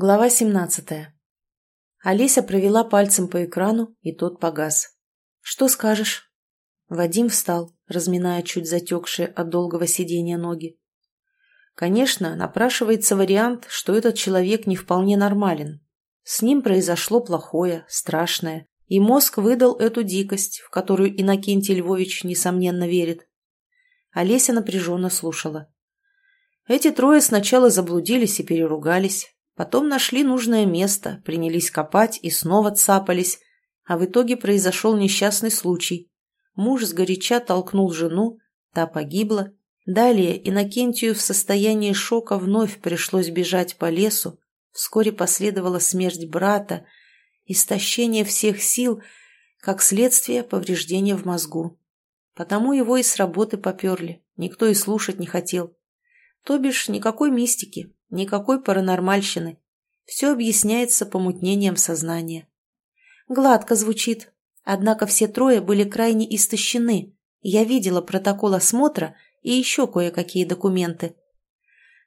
Глава 17. Олеся провела пальцем по экрану, и тот погас. «Что скажешь?» Вадим встал, разминая чуть затекшие от долгого сидения ноги. Конечно, напрашивается вариант, что этот человек не вполне нормален. С ним произошло плохое, страшное, и мозг выдал эту дикость, в которую Иннокентий Львович, несомненно, верит. Олеся напряженно слушала. Эти трое сначала заблудились и переругались, Потом нашли нужное место, принялись копать и снова цапались, а в итоге произошел несчастный случай. Муж сгоряча толкнул жену, та погибла. Далее Иннокентию в состоянии шока вновь пришлось бежать по лесу. Вскоре последовала смерть брата, истощение всех сил, как следствие повреждения в мозгу. Потому его и с работы поперли, никто и слушать не хотел. То бишь никакой мистики, Никакой паранормальщины. Все объясняется помутнением сознания. Гладко звучит. Однако все трое были крайне истощены. Я видела протокол осмотра и еще кое-какие документы.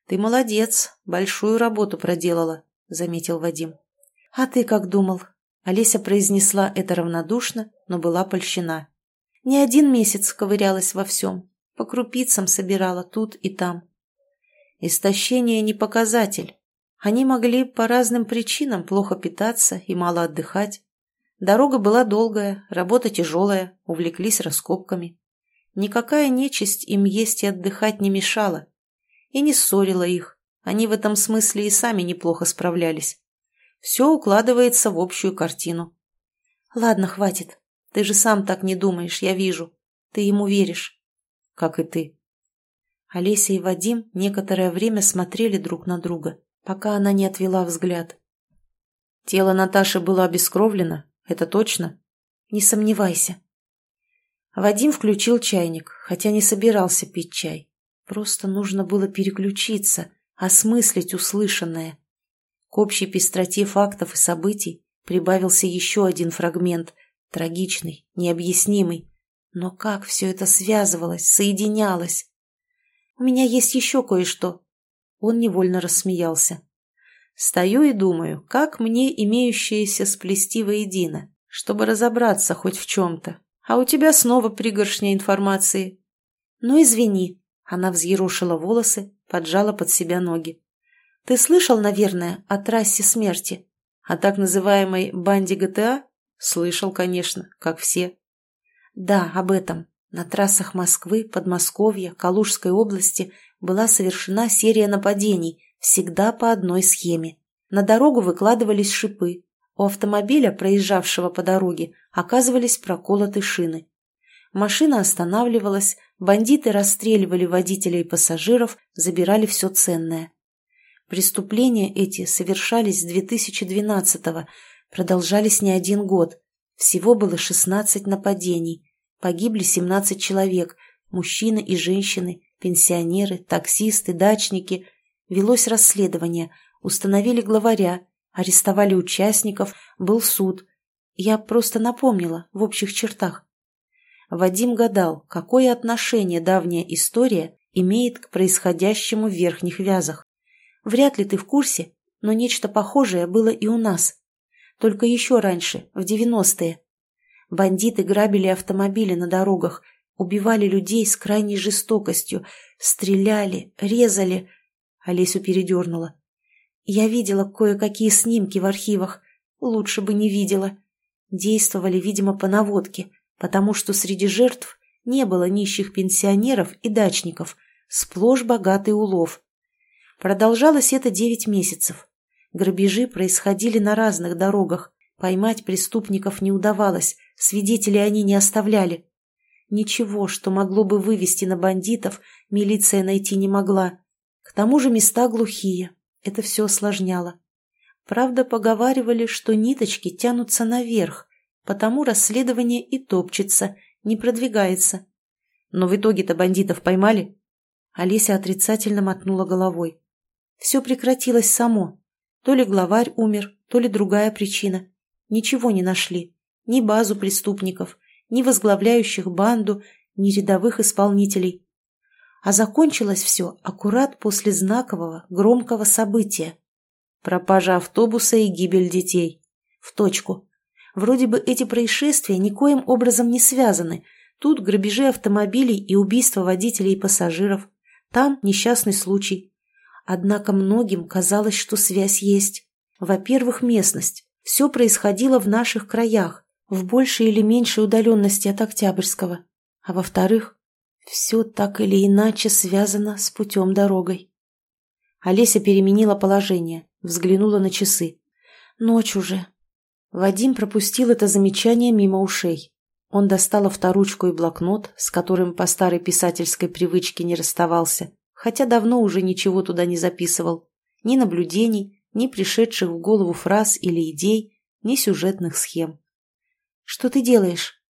«Ты молодец, большую работу проделала», — заметил Вадим. «А ты как думал?» Олеся произнесла это равнодушно, но была польщена. Не один месяц ковырялась во всем, по крупицам собирала тут и там. Истощение не показатель. Они могли по разным причинам плохо питаться и мало отдыхать. Дорога была долгая, работа тяжелая, увлеклись раскопками. Никакая нечисть им есть и отдыхать не мешала. И не ссорила их. Они в этом смысле и сами неплохо справлялись. Все укладывается в общую картину. «Ладно, хватит. Ты же сам так не думаешь, я вижу. Ты ему веришь». «Как и ты», Олеся и Вадим некоторое время смотрели друг на друга, пока она не отвела взгляд. «Тело Наташи было обескровлено, это точно?» «Не сомневайся». Вадим включил чайник, хотя не собирался пить чай. Просто нужно было переключиться, осмыслить услышанное. К общей пестроте фактов и событий прибавился еще один фрагмент, трагичный, необъяснимый. Но как все это связывалось, соединялось? У меня есть еще кое-что». Он невольно рассмеялся. «Стою и думаю, как мне имеющееся сплести воедино, чтобы разобраться хоть в чем-то. А у тебя снова пригоршня информации». «Ну, извини». Она взъерошила волосы, поджала под себя ноги. «Ты слышал, наверное, о трассе смерти? О так называемой банде ГТА?» «Слышал, конечно, как все». «Да, об этом. На трассах Москвы, Подмосковья, Калужской области была совершена серия нападений, всегда по одной схеме. На дорогу выкладывались шипы. У автомобиля, проезжавшего по дороге, оказывались проколоты шины. Машина останавливалась, бандиты расстреливали водителей и пассажиров, забирали все ценное. Преступления эти совершались с 2012-го, продолжались не один год. Всего было 16 нападений – Погибли 17 человек, мужчины и женщины, пенсионеры, таксисты, дачники. Велось расследование, установили главаря, арестовали участников, был суд. Я просто напомнила в общих чертах. Вадим гадал, какое отношение давняя история имеет к происходящему в верхних вязах. Вряд ли ты в курсе, но нечто похожее было и у нас. Только еще раньше, в девяностые. Бандиты грабили автомобили на дорогах, убивали людей с крайней жестокостью, стреляли, резали. Олесю передернула. Я видела кое-какие снимки в архивах. Лучше бы не видела. Действовали, видимо, по наводке, потому что среди жертв не было нищих пенсионеров и дачников, сплошь богатый улов. Продолжалось это девять месяцев. Грабежи происходили на разных дорогах, поймать преступников не удавалось, Свидетелей они не оставляли. Ничего, что могло бы вывести на бандитов, милиция найти не могла. К тому же места глухие. Это все осложняло. Правда, поговаривали, что ниточки тянутся наверх, потому расследование и топчется, не продвигается. Но в итоге-то бандитов поймали? Олеся отрицательно мотнула головой. Все прекратилось само. То ли главарь умер, то ли другая причина. Ничего не нашли ни базу преступников, ни возглавляющих банду, ни рядовых исполнителей. А закончилось все аккурат после знакового, громкого события. Пропажа автобуса и гибель детей. В точку. Вроде бы эти происшествия никоим образом не связаны. Тут грабежи автомобилей и убийства водителей и пассажиров. Там несчастный случай. Однако многим казалось, что связь есть. Во-первых, местность. Все происходило в наших краях, в большей или меньшей удаленности от Октябрьского. А во-вторых, все так или иначе связано с путем дорогой. Олеся переменила положение, взглянула на часы. Ночь уже. Вадим пропустил это замечание мимо ушей. Он достал авторучку и блокнот, с которым по старой писательской привычке не расставался, хотя давно уже ничего туда не записывал. Ни наблюдений, ни пришедших в голову фраз или идей, ни сюжетных схем. «Что ты делаешь?»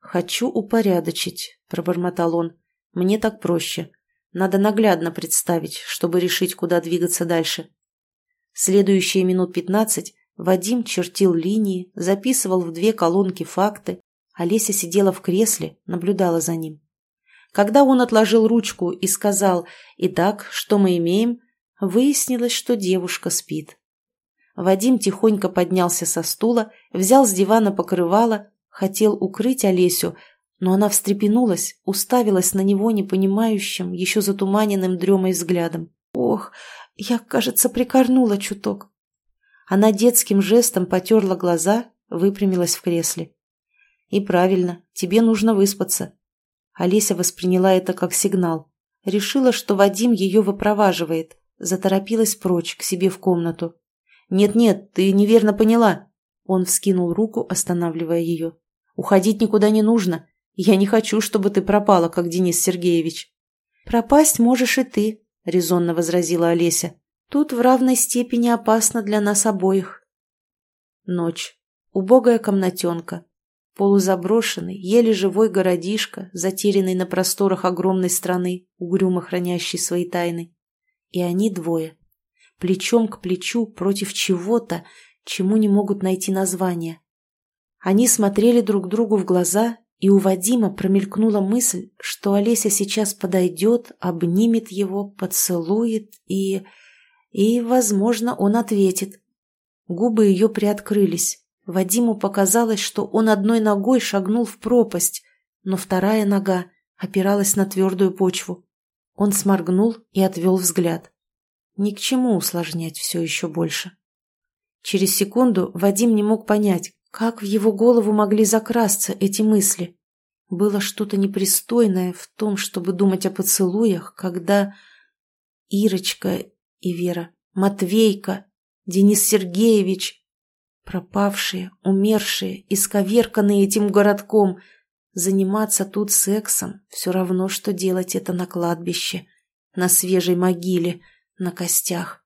«Хочу упорядочить», — пробормотал он. «Мне так проще. Надо наглядно представить, чтобы решить, куда двигаться дальше». Следующие минут пятнадцать Вадим чертил линии, записывал в две колонки факты, Олеся сидела в кресле, наблюдала за ним. Когда он отложил ручку и сказал «Итак, что мы имеем?», выяснилось, что девушка спит. Вадим тихонько поднялся со стула, взял с дивана покрывало, хотел укрыть Олесю, но она встрепенулась, уставилась на него непонимающим, еще затуманенным дремой взглядом. «Ох, я, кажется, прикорнула чуток». Она детским жестом потерла глаза, выпрямилась в кресле. «И правильно, тебе нужно выспаться». Олеся восприняла это как сигнал. Решила, что Вадим ее выпроваживает, заторопилась прочь, к себе в комнату. «Нет-нет, ты неверно поняла». Он вскинул руку, останавливая ее. «Уходить никуда не нужно. Я не хочу, чтобы ты пропала, как Денис Сергеевич». «Пропасть можешь и ты», — резонно возразила Олеся. «Тут в равной степени опасно для нас обоих». Ночь. Убогая комнатенка. Полузаброшенный, еле живой городишко, затерянный на просторах огромной страны, угрюмо хранящий свои тайны. И они двое плечом к плечу против чего-то, чему не могут найти название. Они смотрели друг другу в глаза, и у Вадима промелькнула мысль, что Олеся сейчас подойдет, обнимет его, поцелует и... и, возможно, он ответит. Губы ее приоткрылись. Вадиму показалось, что он одной ногой шагнул в пропасть, но вторая нога опиралась на твердую почву. Он сморгнул и отвел взгляд. Ни к чему усложнять все еще больше. Через секунду Вадим не мог понять, как в его голову могли закрасться эти мысли. Было что-то непристойное в том, чтобы думать о поцелуях, когда Ирочка и Вера, Матвейка, Денис Сергеевич, пропавшие, умершие, исковерканные этим городком, заниматься тут сексом все равно, что делать это на кладбище, на свежей могиле – на костях.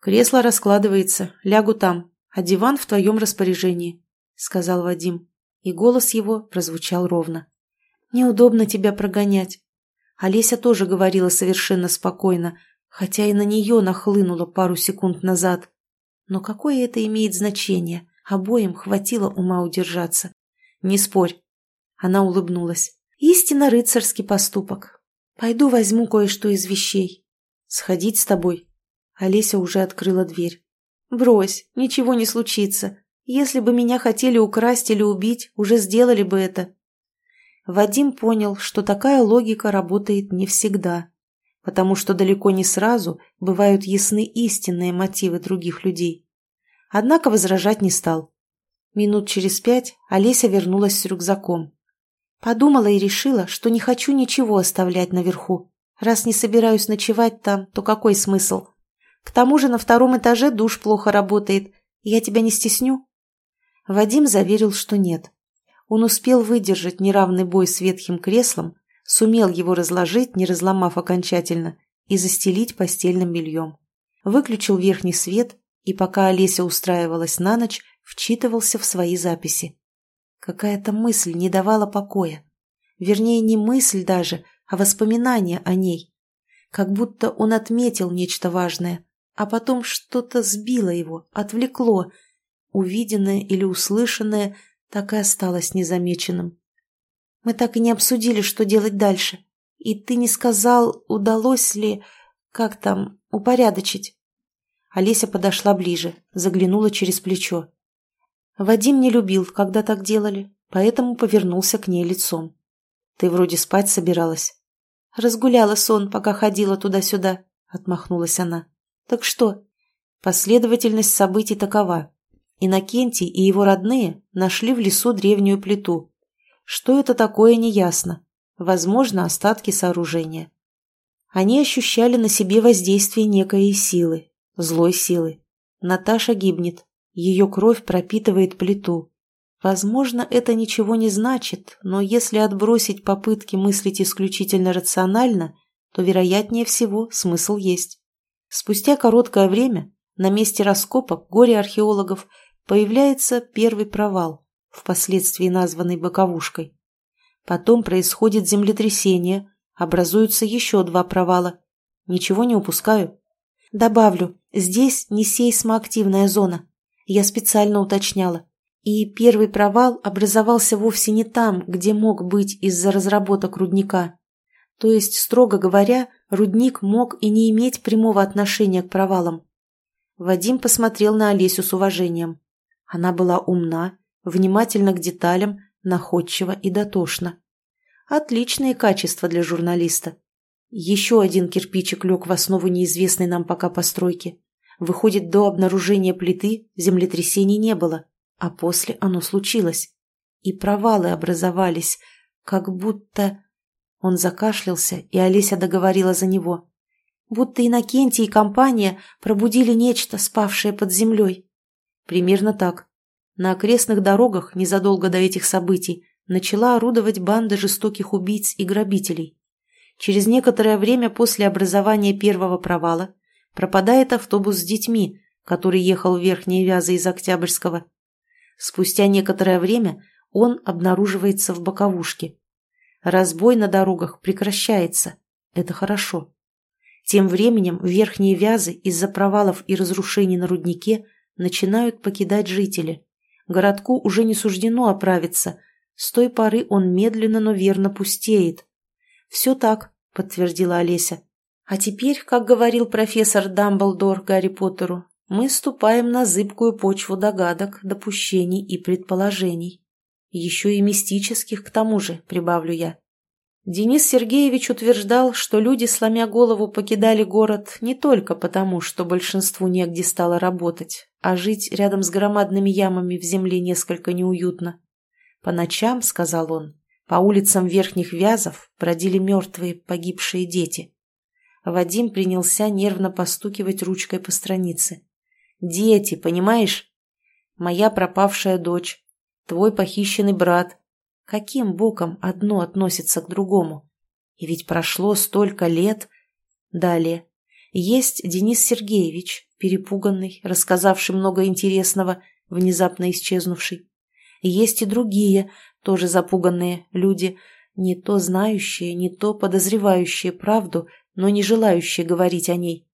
«Кресло раскладывается, лягу там, а диван в твоем распоряжении», — сказал Вадим, и голос его прозвучал ровно. «Неудобно тебя прогонять». Олеся тоже говорила совершенно спокойно, хотя и на нее нахлынуло пару секунд назад. Но какое это имеет значение? Обоим хватило ума удержаться. «Не спорь». Она улыбнулась. «Истинно рыцарский поступок. Пойду возьму кое-что из вещей. «Сходить с тобой?» Олеся уже открыла дверь. «Брось, ничего не случится. Если бы меня хотели украсть или убить, уже сделали бы это». Вадим понял, что такая логика работает не всегда, потому что далеко не сразу бывают ясны истинные мотивы других людей. Однако возражать не стал. Минут через пять Олеся вернулась с рюкзаком. Подумала и решила, что не хочу ничего оставлять наверху. Раз не собираюсь ночевать там, то какой смысл? К тому же на втором этаже душ плохо работает. Я тебя не стесню?» Вадим заверил, что нет. Он успел выдержать неравный бой с ветхим креслом, сумел его разложить, не разломав окончательно, и застелить постельным бельем. Выключил верхний свет и, пока Олеся устраивалась на ночь, вчитывался в свои записи. Какая-то мысль не давала покоя. Вернее, не мысль даже, а воспоминания о ней. Как будто он отметил нечто важное, а потом что-то сбило его, отвлекло. Увиденное или услышанное так и осталось незамеченным. Мы так и не обсудили, что делать дальше. И ты не сказал, удалось ли, как там, упорядочить. Олеся подошла ближе, заглянула через плечо. Вадим не любил, когда так делали, поэтому повернулся к ней лицом. «Ты вроде спать собиралась». «Разгуляла сон, пока ходила туда-сюда», — отмахнулась она. «Так что?» Последовательность событий такова. Иннокентий и его родные нашли в лесу древнюю плиту. Что это такое, неясно. Возможно, остатки сооружения. Они ощущали на себе воздействие некой силы, злой силы. Наташа гибнет, ее кровь пропитывает плиту. Возможно, это ничего не значит, но если отбросить попытки мыслить исключительно рационально, то, вероятнее всего, смысл есть. Спустя короткое время на месте раскопок горе-археологов появляется первый провал, впоследствии названный боковушкой. Потом происходит землетрясение, образуются еще два провала. Ничего не упускаю. Добавлю, здесь не сейсмоактивная зона. Я специально уточняла. И первый провал образовался вовсе не там, где мог быть из-за разработок рудника. То есть, строго говоря, рудник мог и не иметь прямого отношения к провалам. Вадим посмотрел на Олесю с уважением. Она была умна, внимательна к деталям, находчива и дотошна. Отличные качества для журналиста. Еще один кирпичик лег в основу неизвестной нам пока постройки. Выходит, до обнаружения плиты землетрясений не было, а после оно случилось. И провалы образовались, как будто... Он закашлялся, и Олеся договорила за него. Будто Иннокентий и компания пробудили нечто, спавшее под землей. Примерно так. На окрестных дорогах незадолго до этих событий начала орудовать банда жестоких убийц и грабителей. Через некоторое время после образования первого провала пропадает автобус с детьми, который ехал в Верхние Вязы из Октябрьского. Спустя некоторое время он обнаруживается в боковушке. Разбой на дорогах прекращается. Это хорошо. Тем временем Верхние Вязы из-за провалов и разрушений на руднике начинают покидать жители. Городку уже не суждено оправиться – с той поры он медленно, но верно пустеет. «Все так», — подтвердила Олеся. «А теперь, как говорил профессор Дамблдор Гарри Поттеру, мы ступаем на зыбкую почву догадок, допущений и предположений. Еще и мистических, к тому же, прибавлю я. Денис Сергеевич утверждал, что люди, сломя голову, покидали город не только потому, что большинству негде стало работать, а жить рядом с громадными ямами в земле несколько неуютно. По ночам, — сказал он, — по улицам Верхних Вязов бродили мертвые погибшие дети. Вадим принялся нервно постукивать ручкой по странице. «Дети, понимаешь? Моя пропавшая дочь, твой похищенный брат. Каким боком одно относится к другому? И ведь прошло столько лет. Далее. Есть Денис Сергеевич, перепуганный, рассказавший много интересного, внезапно исчезнувший. Есть и другие, тоже запуганные люди, не то знающие, не то подозревающие правду, но не желающие говорить о ней.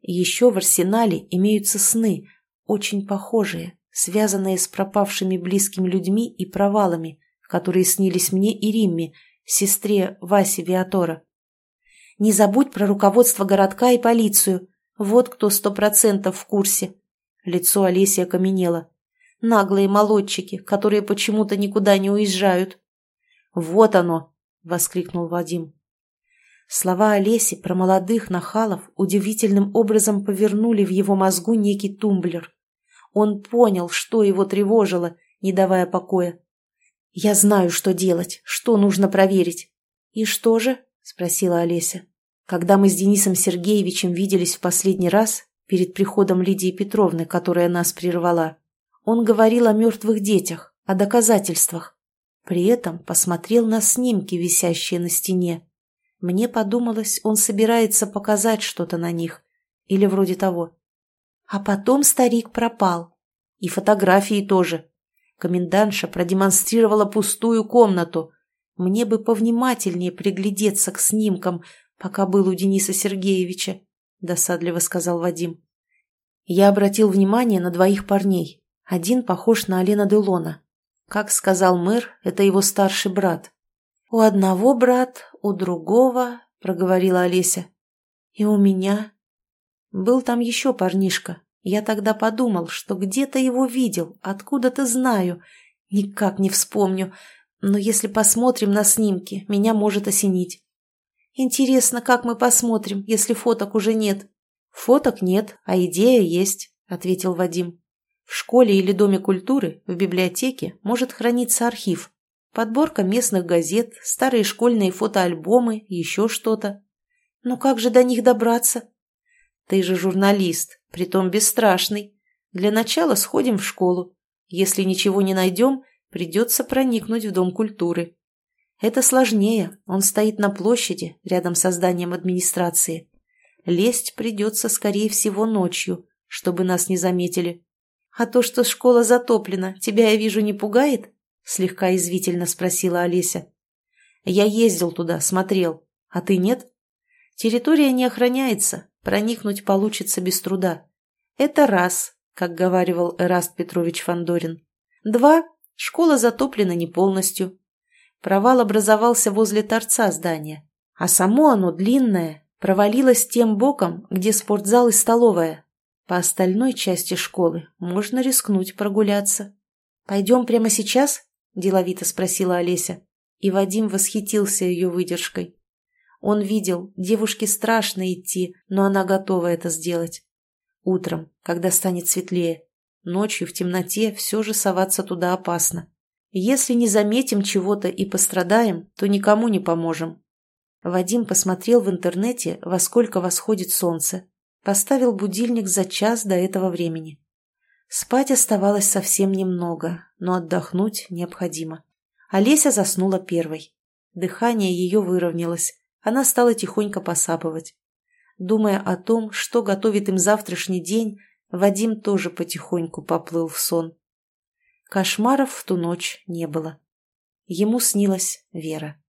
Еще в арсенале имеются сны, очень похожие, связанные с пропавшими близкими людьми и провалами, которые снились мне и Римме, сестре Васи Виатора. Не забудь про руководство городка и полицию. Вот кто сто процентов в курсе. Лицо Олеси окаменело. Наглые молодчики, которые почему-то никуда не уезжают. «Вот оно!» — воскликнул Вадим. Слова Олеси про молодых нахалов удивительным образом повернули в его мозгу некий тумблер. Он понял, что его тревожило, не давая покоя. «Я знаю, что делать, что нужно проверить». «И что же?» — спросила Олеся. «Когда мы с Денисом Сергеевичем виделись в последний раз, перед приходом Лидии Петровны, которая нас прервала, он говорил о мертвых детях, о доказательствах. При этом посмотрел на снимки, висящие на стене. Мне подумалось, он собирается показать что-то на них. Или вроде того. А потом старик пропал. И фотографии тоже. Комендантша продемонстрировала пустую комнату. Мне бы повнимательнее приглядеться к снимкам, пока был у Дениса Сергеевича, — досадливо сказал Вадим. Я обратил внимание на двоих парней, один похож на Алена Делона. Как сказал мэр, это его старший брат. «У одного брат, у другого», — проговорила Олеся. «И у меня». Был там еще парнишка. Я тогда подумал, что где-то его видел, откуда-то знаю. Никак не вспомню. Но если посмотрим на снимки, меня может осенить. Интересно, как мы посмотрим, если фоток уже нет? Фоток нет, а идея есть, ответил Вадим. В школе или доме культуры, в библиотеке может храниться архив. Подборка местных газет, старые школьные фотоальбомы, еще что-то. Но как же до них добраться? Ты же журналист, притом бесстрашный. Для начала сходим в школу. Если ничего не найдем, придется проникнуть в Дом культуры. Это сложнее, он стоит на площади, рядом с зданием администрации. Лезть придется, скорее всего, ночью, чтобы нас не заметили. А то, что школа затоплена, тебя, я вижу, не пугает? Слегка извительно спросила Олеся. Я ездил туда, смотрел. А ты нет? Территория не охраняется, проникнуть получится без труда. Это раз, как говаривал Эраст Петрович Фандорин. Два, школа затоплена не полностью. Провал образовался возле торца здания, а само оно длинное, провалилось тем боком, где спортзал и столовая. По остальной части школы можно рискнуть прогуляться. «Пойдем прямо сейчас?» – деловито спросила Олеся. И Вадим восхитился ее выдержкой. Он видел, девушке страшно идти, но она готова это сделать. Утром, когда станет светлее. Ночью в темноте все же соваться туда опасно. Если не заметим чего-то и пострадаем, то никому не поможем. Вадим посмотрел в интернете, во сколько восходит солнце. Поставил будильник за час до этого времени. Спать оставалось совсем немного, но отдохнуть необходимо. Олеся заснула первой. Дыхание ее выровнялось, она стала тихонько посапывать. Думая о том, что готовит им завтрашний день, Вадим тоже потихоньку поплыл в сон. Кошмаров в ту ночь не было. Ему снилась Вера.